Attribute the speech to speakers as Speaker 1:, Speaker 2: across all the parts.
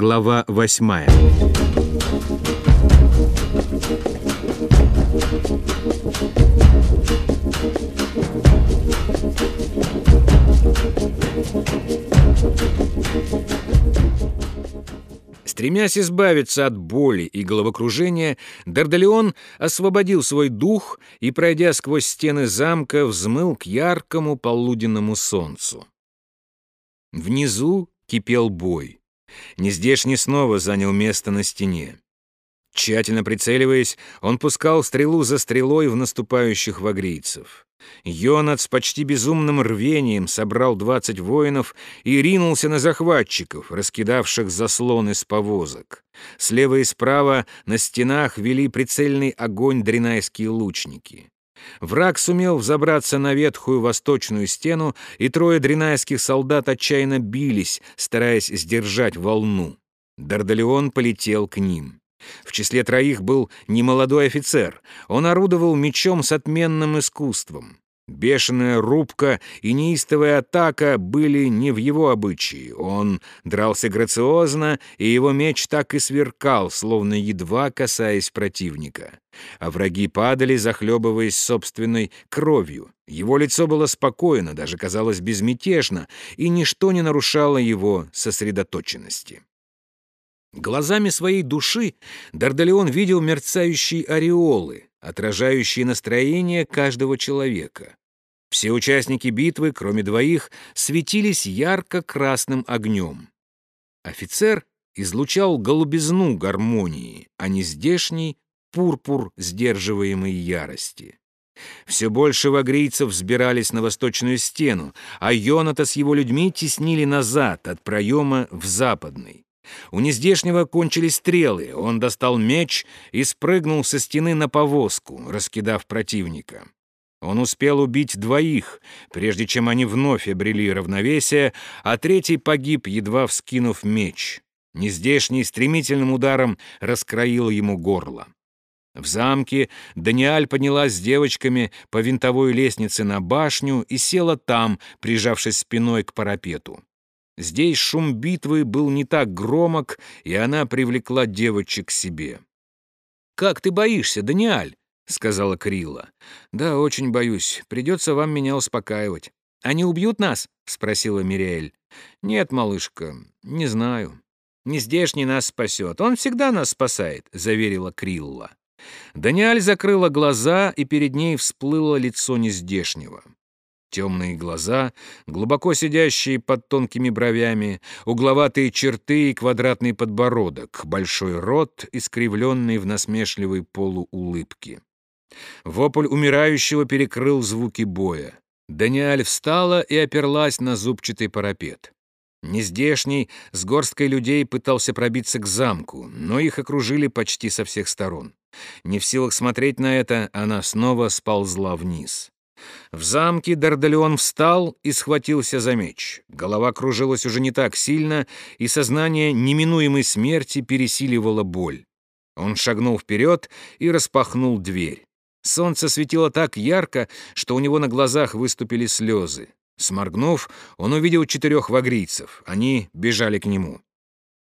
Speaker 1: Глава восьмая. Стремясь избавиться от боли и головокружения, Дардалеон освободил свой дух и, пройдя сквозь стены замка, взмыл к яркому полуденному солнцу. Внизу кипел бой. Нездешний снова занял место на стене. Тщательно прицеливаясь, он пускал стрелу за стрелой в наступающих вагрийцев. Йонат с почти безумным рвением собрал двадцать воинов и ринулся на захватчиков, раскидавших заслоны с повозок. Слева и справа на стенах вели прицельный огонь дренайские лучники. Враг сумел взобраться на ветхую восточную стену, и трое дренайских солдат отчаянно бились, стараясь сдержать волну. Дардалеон полетел к ним. В числе троих был немолодой офицер. Он орудовал мечом с отменным искусством. Бешеная рубка и неистовая атака были не в его обычае. Он дрался грациозно, и его меч так и сверкал, словно едва касаясь противника. А враги падали, захлебываясь собственной кровью. Его лицо было спокойно, даже казалось безмятежно, и ничто не нарушало его сосредоточенности. Глазами своей души Дардалеон видел мерцающие ореолы, отражающие настроение каждого человека. Все участники битвы, кроме двоих, светились ярко-красным огнем. Офицер излучал голубизну гармонии, а не здешний пурпур сдерживаемой ярости. Все больше вагрийцев взбирались на восточную стену, а Йоната с его людьми теснили назад от проема в западный. У нездешнего кончились стрелы, он достал меч и спрыгнул со стены на повозку, раскидав противника. Он успел убить двоих, прежде чем они вновь обрели равновесие, а третий погиб, едва вскинув меч. Нездешний стремительным ударом раскроил ему горло. В замке Даниаль поднялась с девочками по винтовой лестнице на башню и села там, прижавшись спиной к парапету. Здесь шум битвы был не так громок, и она привлекла девочек к себе. «Как ты боишься, Даниаль?» — сказала Крила. «Да, очень боюсь. Придется вам меня успокаивать». «Они убьют нас?» — спросила Мириэль. «Нет, малышка, не знаю. Не здешний нас спасет. Он всегда нас спасает», — заверила Крилла. Даниаль закрыла глаза, и перед ней всплыло лицо нездешнего. Темные глаза, глубоко сидящие под тонкими бровями, угловатые черты и квадратный подбородок, большой рот, искривленный в насмешливой полуулыбке. Вопль умирающего перекрыл звуки боя. Даниэль встала и оперлась на зубчатый парапет. Нездешний с горсткой людей пытался пробиться к замку, но их окружили почти со всех сторон. Не в силах смотреть на это, она снова сползла вниз. В замке Дардалеон встал и схватился за меч. Голова кружилась уже не так сильно, и сознание неминуемой смерти пересиливало боль. Он шагнул вперед и распахнул дверь. Солнце светило так ярко, что у него на глазах выступили слезы. Сморгнув, он увидел четырех вагрийцев. Они бежали к нему.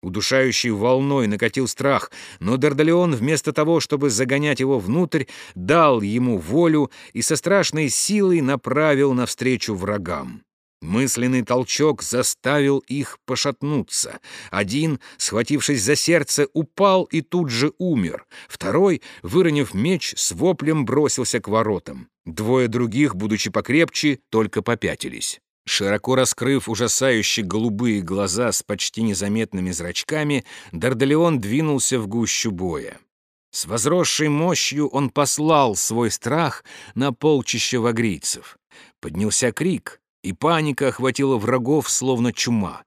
Speaker 1: Удушающей волной накатил страх, но Дардалеон вместо того, чтобы загонять его внутрь, дал ему волю и со страшной силой направил навстречу врагам. Мысленный толчок заставил их пошатнуться. Один, схватившись за сердце, упал и тут же умер. Второй, выронив меч, с воплем бросился к воротам. Двое других, будучи покрепче, только попятились. Широко раскрыв ужасающие голубые глаза с почти незаметными зрачками, Дардалеон двинулся в гущу боя. С возросшей мощью он послал свой страх на полчище вагрийцев. Поднялся крик, и паника охватила врагов, словно чума.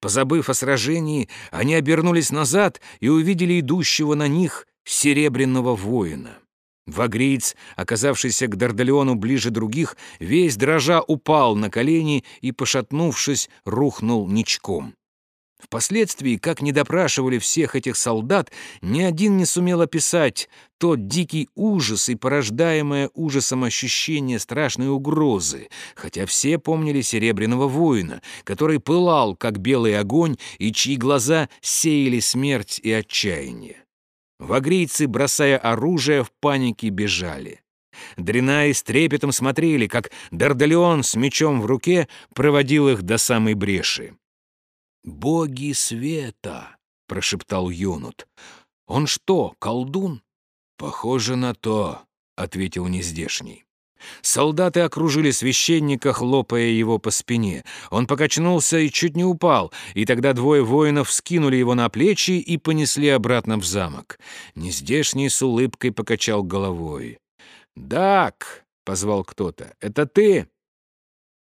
Speaker 1: Позабыв о сражении, они обернулись назад и увидели идущего на них серебряного воина. Вагриец, оказавшийся к Дардалеону ближе других, весь дрожа упал на колени и, пошатнувшись, рухнул ничком. Впоследствии, как не допрашивали всех этих солдат, ни один не сумел описать тот дикий ужас и порождаемое ужасом ощущение страшной угрозы, хотя все помнили Серебряного воина, который пылал, как белый огонь, и чьи глаза сеяли смерть и отчаяние. Вагрийцы, бросая оружие, в панике бежали. Дренаи с трепетом смотрели, как Дардалион с мечом в руке проводил их до самой бреши. «Боги света!» — прошептал Юнут. «Он что, колдун?» «Похоже на то», — ответил нездешний. Солдаты окружили священника, хлопая его по спине. Он покачнулся и чуть не упал, и тогда двое воинов скинули его на плечи и понесли обратно в замок. Нездешний с улыбкой покачал головой. «Дак!» — позвал кто-то. «Это ты?»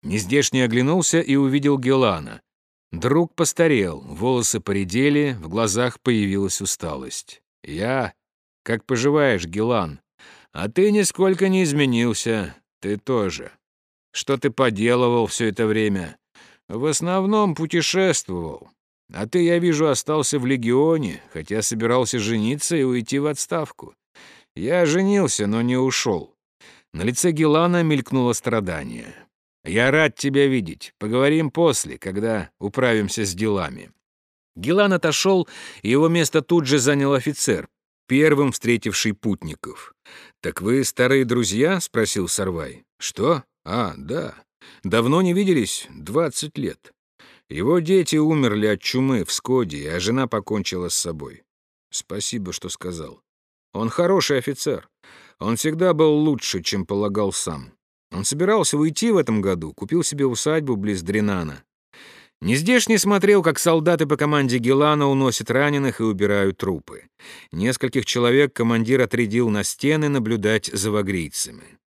Speaker 1: Нездешний оглянулся и увидел Гелана. Друг постарел, волосы поредели, в глазах появилась усталость. «Я? Как поживаешь, Гелан? А ты нисколько не изменился. Ты тоже. Что ты поделывал все это время? В основном путешествовал. А ты, я вижу, остался в легионе, хотя собирался жениться и уйти в отставку. Я женился, но не ушел». На лице Гелана мелькнуло страдание. Я рад тебя видеть. Поговорим после, когда управимся с делами». Гелан отошел, и его место тут же занял офицер, первым встретивший путников. «Так вы старые друзья?» — спросил Сарвай. «Что? А, да. Давно не виделись? Двадцать лет. Его дети умерли от чумы в Скоде, а жена покончила с собой. Спасибо, что сказал. Он хороший офицер. Он всегда был лучше, чем полагал сам. Он собирался уйти в этом году, купил себе усадьбу близ Дренана. Нездешний смотрел, как солдаты по команде Гелана уносят раненых и убирают трупы. Нескольких человек командир отрядил на стены наблюдать за вагрийцами.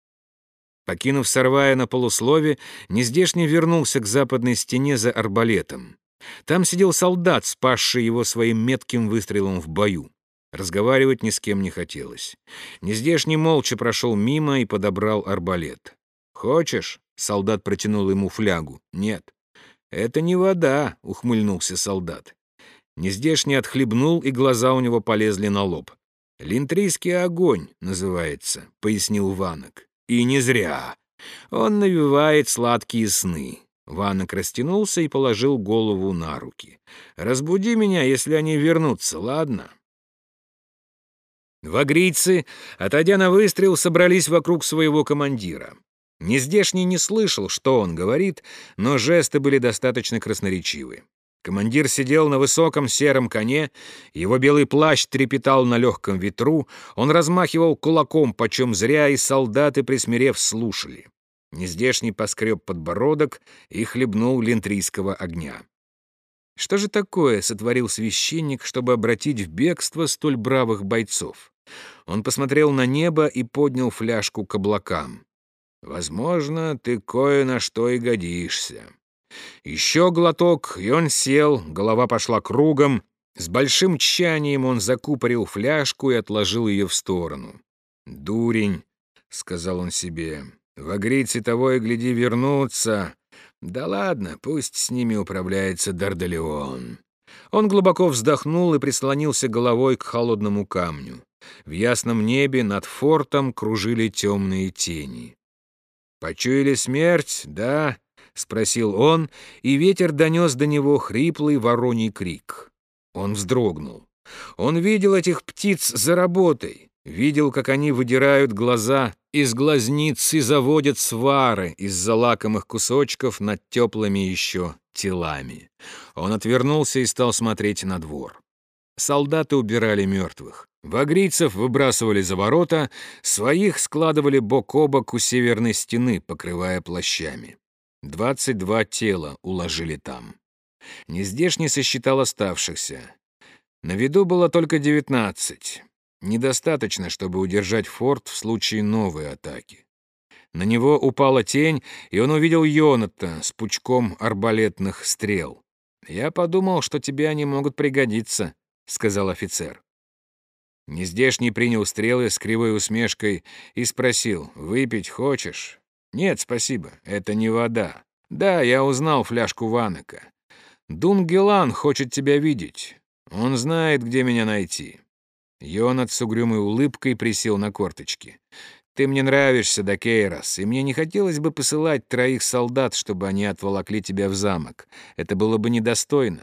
Speaker 1: Покинув Сарвая на полуслове, Нездешний вернулся к западной стене за арбалетом. Там сидел солдат, спасший его своим метким выстрелом в бою. Разговаривать ни с кем не хотелось. Нездешний молча прошел мимо и подобрал арбалет. «Хочешь?» — солдат протянул ему флягу. «Нет». «Это не вода», — ухмыльнулся солдат. Нездешний отхлебнул, и глаза у него полезли на лоб. «Линтрийский огонь» называется, — пояснил Ванок. «И не зря. Он навевает сладкие сны». Ванок растянулся и положил голову на руки. «Разбуди меня, если они вернутся, ладно?» Вагрийцы, отойдя на выстрел, собрались вокруг своего командира. Нездешний не слышал, что он говорит, но жесты были достаточно красноречивы. Командир сидел на высоком сером коне, его белый плащ трепетал на легком ветру, он размахивал кулаком, почем зря, и солдаты, присмирев, слушали. Нездешний поскреб подбородок и хлебнул лентрийского огня. Что же такое сотворил священник, чтобы обратить в бегство столь бравых бойцов? Он посмотрел на небо и поднял фляжку к облакам. Возможно, ты кое на что и годишься. Еще глоток, и он сел, голова пошла кругом. С большим тщанием он закупорил фляжку и отложил ее в сторону. «Дурень», — сказал он себе, — «вагрийцы того и гляди вернутся. Да ладно, пусть с ними управляется Дардалеон». Он глубоко вздохнул и прислонился головой к холодному камню. В ясном небе над фортом кружили темные тени. «Почуяли смерть, да?» — спросил он, и ветер донес до него хриплый вороний крик. Он вздрогнул. Он видел этих птиц за работой, видел, как они выдирают глаза из глазниц и заводят свары из-за лакомых кусочков над теплыми еще телами. Он отвернулся и стал смотреть на двор. Солдаты убирали мертвых. Вагрийцев выбрасывали за ворота, своих складывали бок о бок у северной стены, покрывая плащами. Двадцать два тела уложили там. Нездешний сосчитал оставшихся. На виду было только девятнадцать. Недостаточно, чтобы удержать форт в случае новой атаки. На него упала тень, и он увидел Йоната с пучком арбалетных стрел. «Я подумал, что тебе они могут пригодиться», — сказал офицер. Нездешний принял стрелы с кривой усмешкой и спросил, «Выпить хочешь?» «Нет, спасибо, это не вода. Да, я узнал фляжку Ванока. Дунгелан хочет тебя видеть. Он знает, где меня найти». Йонат с угрюмой улыбкой присел на корточки. «Ты мне нравишься, Дакейрос, и мне не хотелось бы посылать троих солдат, чтобы они отволокли тебя в замок. Это было бы недостойно».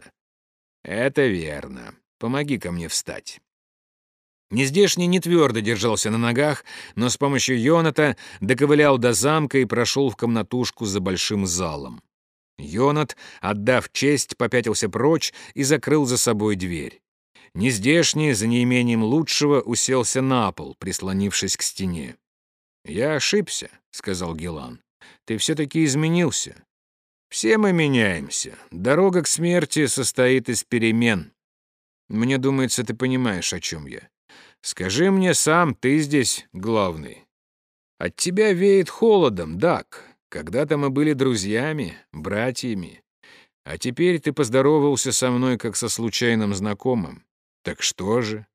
Speaker 1: «Это верно. Помоги ко мне встать». Нездешний не твердо держался на ногах, но с помощью Йоната доковылял до замка и прошел в комнатушку за большим залом. Йонат, отдав честь, попятился прочь и закрыл за собой дверь. Нездешний, за неимением лучшего, уселся на пол, прислонившись к стене. «Я ошибся», — сказал Гелан. «Ты все-таки изменился. Все мы меняемся. Дорога к смерти состоит из перемен. Мне думается, ты понимаешь, о чем я. Скажи мне сам, ты здесь главный. От тебя веет холодом, Дак. Когда-то мы были друзьями, братьями. А теперь ты поздоровался со мной, как со случайным знакомым. Так что же?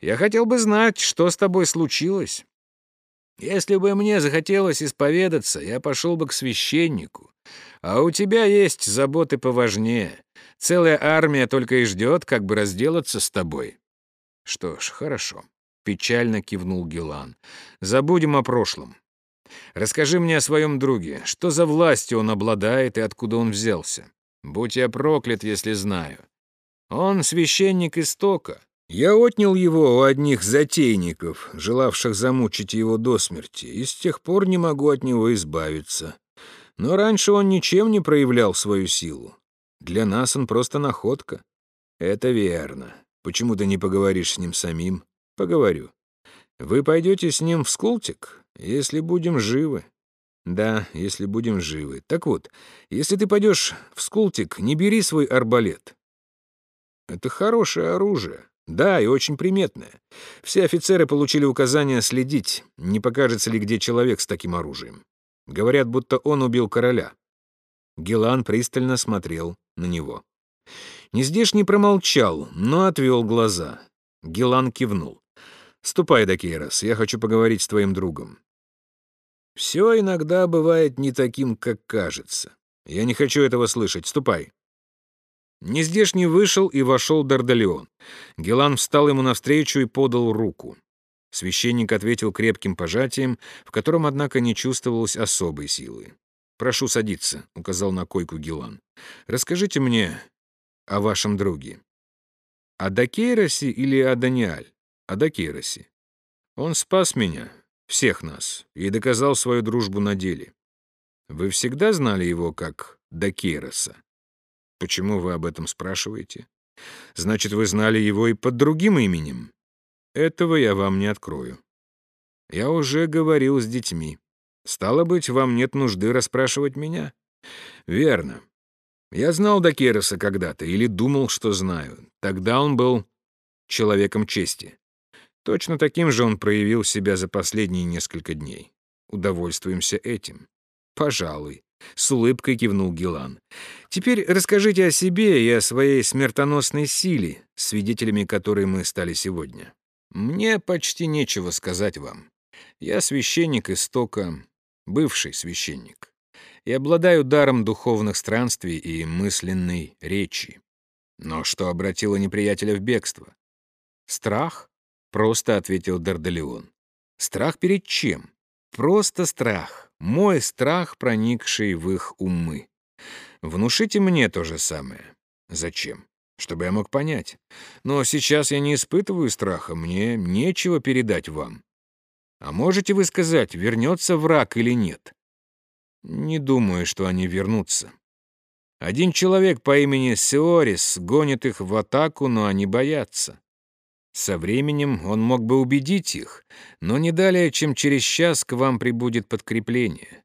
Speaker 1: Я хотел бы знать, что с тобой случилось. Если бы мне захотелось исповедаться, я пошел бы к священнику. А у тебя есть заботы поважнее. Целая армия только и ждет, как бы разделаться с тобой. Что ж, хорошо. Печально кивнул Гелан. Забудем о прошлом. Расскажи мне о своем друге. Что за властью он обладает и откуда он взялся? Будь я проклят, если знаю. Он священник истока. Я отнял его у одних затейников, желавших замучить его до смерти, и с тех пор не могу от него избавиться. Но раньше он ничем не проявлял свою силу. Для нас он просто находка. Это верно. Почему ты не поговоришь с ним самим? Поговорю. Вы пойдете с ним в Скултик, если будем живы. Да, если будем живы. Так вот, если ты пойдешь в Скултик, не бери свой арбалет. Это хорошее оружие. Да, и очень приметное. Все офицеры получили указание следить, не покажется ли где человек с таким оружием. Говорят, будто он убил короля. Гелан пристально смотрел на него. Нездешний промолчал, но отвел глаза. Гелан кивнул. «Ступай, Дакейрос, я хочу поговорить с твоим другом». «Все иногда бывает не таким, как кажется. Я не хочу этого слышать. Ступай». Нездешний вышел и вошел Дардалион. Гелан встал ему навстречу и подал руку. Священник ответил крепким пожатием, в котором, однако, не чувствовалось особой силы. «Прошу садиться», — указал на койку Гелан. «Расскажите мне о вашем друге». «О Дакейросе или о Даниаль?» «О Дакейросе. Он спас меня, всех нас, и доказал свою дружбу на деле. Вы всегда знали его как Дакейроса?» Почему вы об этом спрашиваете? Значит, вы знали его и под другим именем. Этого я вам не открою. Я уже говорил с детьми. Стало быть, вам нет нужды расспрашивать меня? Верно. Я знал Дакероса когда-то или думал, что знаю. Тогда он был человеком чести. Точно таким же он проявил себя за последние несколько дней. Удовольствуемся этим. Пожалуй. С улыбкой кивнул Гилан. «Теперь расскажите о себе и о своей смертоносной силе, свидетелями которой мы стали сегодня. Мне почти нечего сказать вам. Я священник истока, бывший священник, и обладаю даром духовных странствий и мысленной речи. Но что обратило неприятеля в бегство? Страх? Просто ответил Дардалион. Страх перед чем? Просто страх. Мой страх, проникший в их умы. Внушите мне то же самое. Зачем? Чтобы я мог понять. Но сейчас я не испытываю страха, мне нечего передать вам. А можете вы сказать, вернется враг или нет? Не думаю, что они вернутся. Один человек по имени Сеорис гонит их в атаку, но они боятся. Со временем он мог бы убедить их, но не далее, чем через час к вам прибудет подкрепление.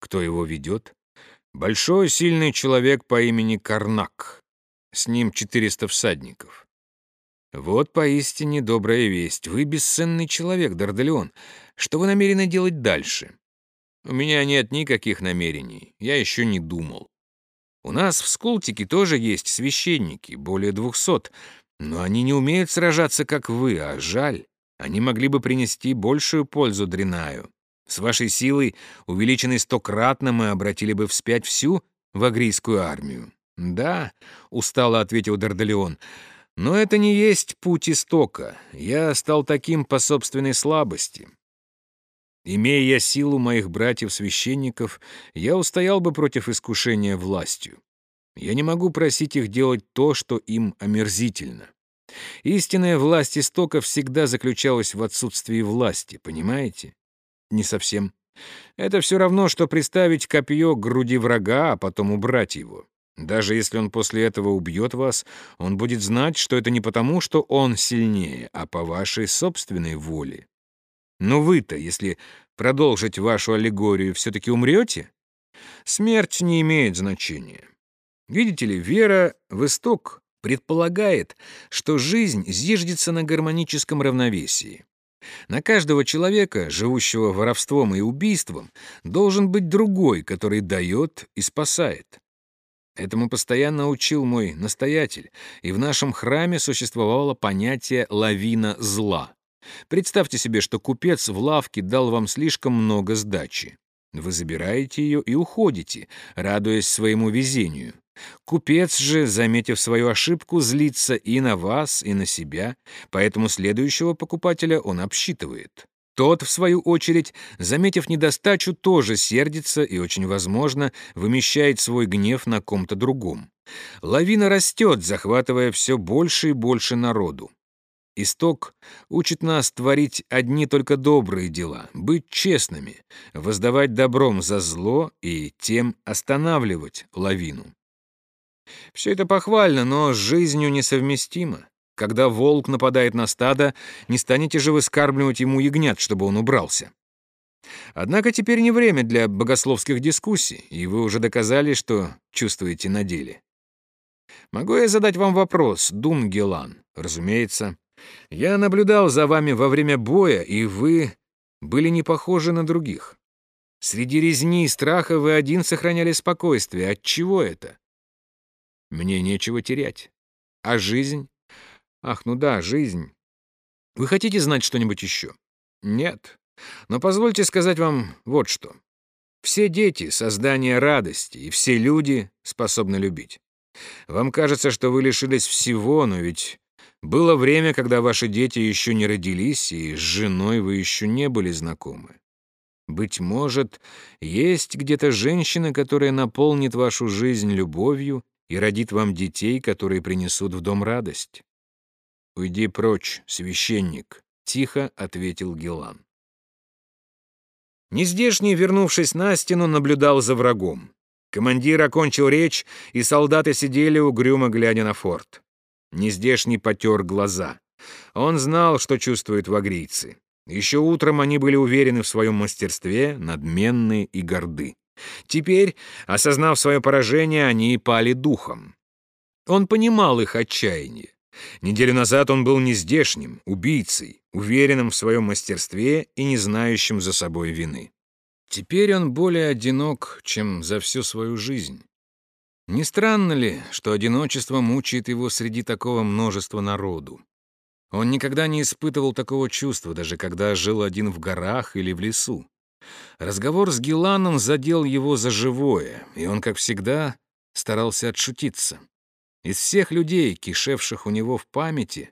Speaker 1: Кто его ведет? Большой сильный человек по имени Карнак. С ним 400 всадников. Вот поистине добрая весть. Вы бесценный человек, Дардалион. Что вы намерены делать дальше? У меня нет никаких намерений. Я еще не думал. У нас в Скултике тоже есть священники, более двухсот, но они не умеют сражаться, как вы, а жаль. Они могли бы принести большую пользу Дринаю. С вашей силой, увеличенной стократно, мы обратили бы вспять всю вагрийскую армию. «Да», — устало ответил Дардалеон, — «но это не есть путь истока. Я стал таким по собственной слабости. Имея я силу моих братьев-священников, я устоял бы против искушения властью. Я не могу просить их делать то, что им омерзительно. Истинная власть истока всегда заключалась в отсутствии власти, понимаете? Не совсем. Это все равно, что приставить копье к груди врага, а потом убрать его. Даже если он после этого убьет вас, он будет знать, что это не потому, что он сильнее, а по вашей собственной воле. Но вы-то, если продолжить вашу аллегорию, все-таки умрете? Смерть не имеет значения. Видите ли, вера в исток предполагает, что жизнь зиждется на гармоническом равновесии. На каждого человека, живущего воровством и убийством, должен быть другой, который дает и спасает. Этому постоянно учил мой настоятель, и в нашем храме существовало понятие «лавина зла». Представьте себе, что купец в лавке дал вам слишком много сдачи. Вы забираете ее и уходите, радуясь своему везению. Купец же, заметив свою ошибку, злится и на вас, и на себя, поэтому следующего покупателя он обсчитывает. Тот, в свою очередь, заметив недостачу, тоже сердится и, очень возможно, вымещает свой гнев на ком-то другом. Лавина растет, захватывая все больше и больше народу. Исток учит нас творить одни только добрые дела, быть честными, воздавать добром за зло и тем останавливать лавину. Все это похвально, но с жизнью несовместимо. Когда волк нападает на стадо, не станете же вы скармливать ему ягнят, чтобы он убрался. Однако теперь не время для богословских дискуссий, и вы уже доказали, что чувствуете на деле. Могу я задать вам вопрос, Дун Гелан? Разумеется. Я наблюдал за вами во время боя, и вы были не похожи на других. Среди резни и страха вы один сохраняли спокойствие. От чего это? Мне нечего терять. А жизнь? Ах, ну да, жизнь. Вы хотите знать что-нибудь еще? Нет. Но позвольте сказать вам вот что. Все дети — создание радости, и все люди способны любить. Вам кажется, что вы лишились всего, но ведь было время, когда ваши дети еще не родились, и с женой вы еще не были знакомы. Быть может, есть где-то женщина, которая наполнит вашу жизнь любовью и родит вам детей, которые принесут в дом радость. «Уйди прочь, священник», — тихо ответил Гелан. Нездешний, вернувшись на стену, наблюдал за врагом. Командир окончил речь, и солдаты сидели угрюмо, глядя на форт. Нездешний потер глаза. Он знал, что чувствуют вагрийцы. Еще утром они были уверены в своем мастерстве, надменны и горды. Теперь, осознав свое поражение, они пали духом. Он понимал их отчаяние. Неделю назад он был нездешним, убийцей, уверенным в своем мастерстве и не знающим за собой вины. Теперь он более одинок, чем за всю свою жизнь. Не странно ли, что одиночество мучает его среди такого множества народу? Он никогда не испытывал такого чувства, даже когда жил один в горах или в лесу. Разговор с Геланом задел его за живое, и он, как всегда, старался отшутиться. Из всех людей, кишевших у него в памяти,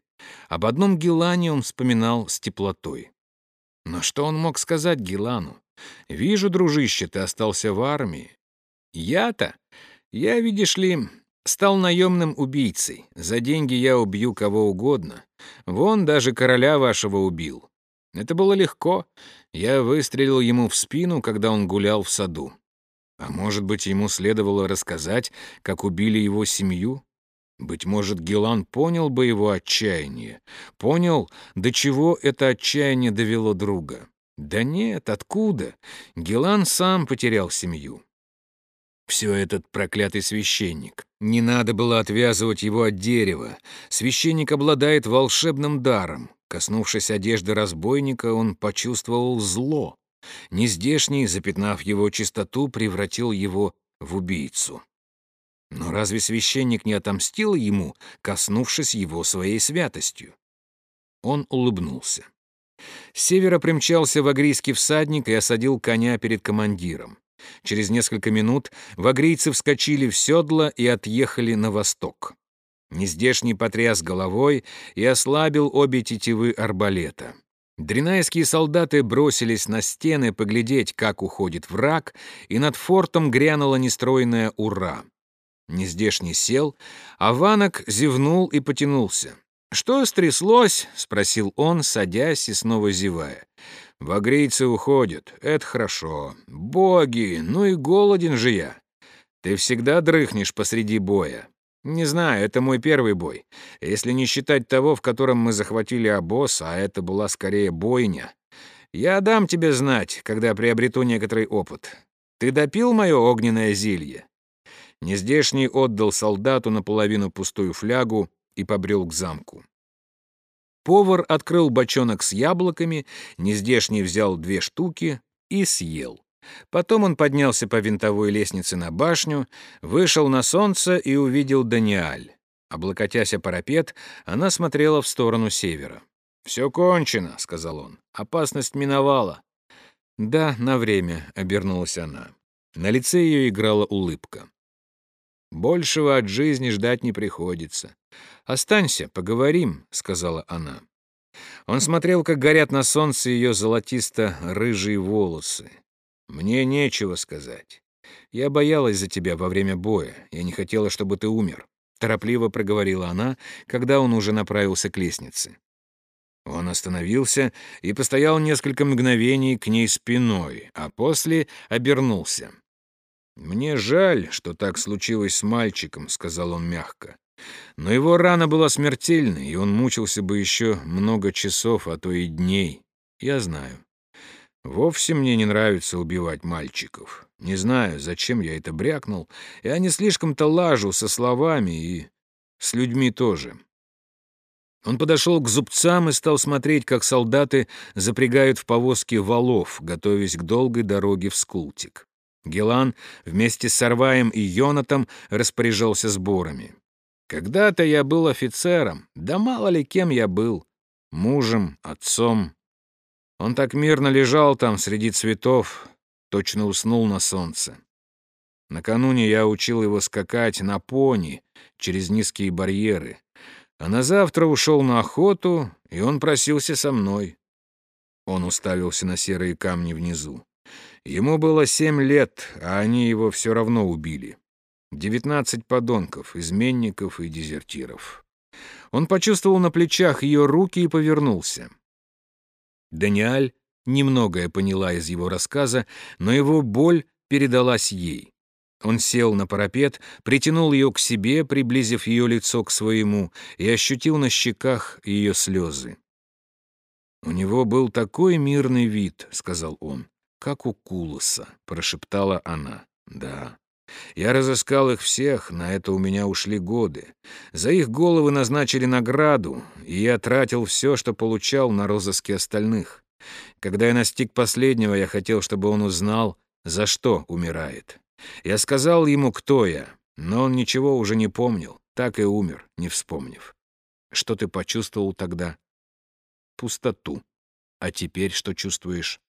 Speaker 1: об одном Гелане он вспоминал с теплотой. Но что он мог сказать Гелану? «Вижу, дружище, ты остался в армии. Я-то, я, видишь ли, стал наемным убийцей. За деньги я убью кого угодно. Вон даже короля вашего убил. Это было легко. Я выстрелил ему в спину, когда он гулял в саду. А может быть, ему следовало рассказать, как убили его семью? Быть может, Гелан понял бы его отчаяние, понял, до чего это отчаяние довело друга. Да нет, откуда? Гелан сам потерял семью. Все этот проклятый священник. Не надо было отвязывать его от дерева. Священник обладает волшебным даром. Коснувшись одежды разбойника, он почувствовал зло. Нездешний, запятнав его чистоту, превратил его в убийцу. Но разве священник не отомстил ему, коснувшись его своей святостью? Он улыбнулся. С севера примчался вагрийский всадник и осадил коня перед командиром. Через несколько минут вагрийцы вскочили в седло и отъехали на восток. Нездешний потряс головой и ослабил обе тетивы арбалета. Дринайские солдаты бросились на стены поглядеть, как уходит враг, и над фортом грянуло нестройное «Ура!». Нездешний сел, а Ванок зевнул и потянулся. «Что стряслось?» — спросил он, садясь и снова зевая. «Вагрийцы уходят. Это хорошо. Боги, ну и голоден же я. Ты всегда дрыхнешь посреди боя. Не знаю, это мой первый бой. Если не считать того, в котором мы захватили обоз, а это была скорее бойня. Я дам тебе знать, когда приобрету некоторый опыт. Ты допил мое огненное зелье?» Нездешний отдал солдату наполовину пустую флягу, и побрел к замку. Повар открыл бочонок с яблоками, нездешний взял две штуки и съел. Потом он поднялся по винтовой лестнице на башню, вышел на солнце и увидел Даниаль. Облокотясь о парапет, она смотрела в сторону севера. «Все кончено», — сказал он. «Опасность миновала». «Да, на время», — обернулась она. На лице ее играла улыбка. «Большего от жизни ждать не приходится. «Останься, поговорим», — сказала она. Он смотрел, как горят на солнце ее золотисто-рыжие волосы. «Мне нечего сказать. Я боялась за тебя во время боя. Я не хотела, чтобы ты умер», — торопливо проговорила она, когда он уже направился к лестнице. Он остановился и постоял несколько мгновений к ней спиной, а после обернулся. «Мне жаль, что так случилось с мальчиком», — сказал он мягко. Но его рана была смертельной, и он мучился бы еще много часов, а то и дней. Я знаю. Вовсе мне не нравится убивать мальчиков. Не знаю, зачем я это брякнул. Я не слишком-то лажу со словами и с людьми тоже. Он подошел к зубцам и стал смотреть, как солдаты запрягают в повозки валов, готовясь к долгой дороге в Скултик. Гелан вместе с Сарваем и Йонатом распоряжался сборами. Когда-то я был офицером, да мало ли кем я был. Мужем, отцом. Он так мирно лежал там среди цветов, точно уснул на солнце. Накануне я учил его скакать на пони через низкие барьеры, а на завтра ушел на охоту, и он просился со мной. Он уставился на серые камни внизу. Ему было семь лет, а они его все равно убили. Девятнадцать подонков, изменников и дезертиров. Он почувствовал на плечах ее руки и повернулся. Даниаль немногое поняла из его рассказа, но его боль передалась ей. Он сел на парапет, притянул ее к себе, приблизив ее лицо к своему, и ощутил на щеках ее слезы. «У него был такой мирный вид», — сказал он, — «как у Кулоса», — прошептала она. «Да, я разыскал их всех, на это у меня ушли годы. За их головы назначили награду, и я тратил все, что получал на розыски остальных. Когда я настиг последнего, я хотел, чтобы он узнал, за что умирает. Я сказал ему, кто я, но он ничего уже не помнил, так и умер, не вспомнив. Что ты почувствовал тогда? Пустоту. А теперь что чувствуешь?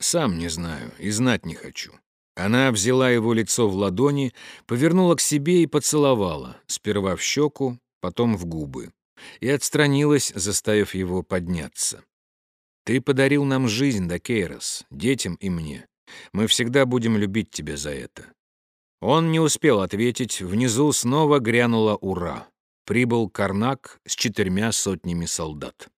Speaker 1: Сам не знаю и знать не хочу. Она взяла его лицо в ладони, повернула к себе и поцеловала, сперва в щеку, потом в губы, и отстранилась, заставив его подняться. «Ты подарил нам жизнь, Дакейрос, детям и мне. Мы всегда будем любить тебя за это». Он не успел ответить, внизу снова грянула «Ура!». Прибыл Карнак с четырьмя сотнями солдат.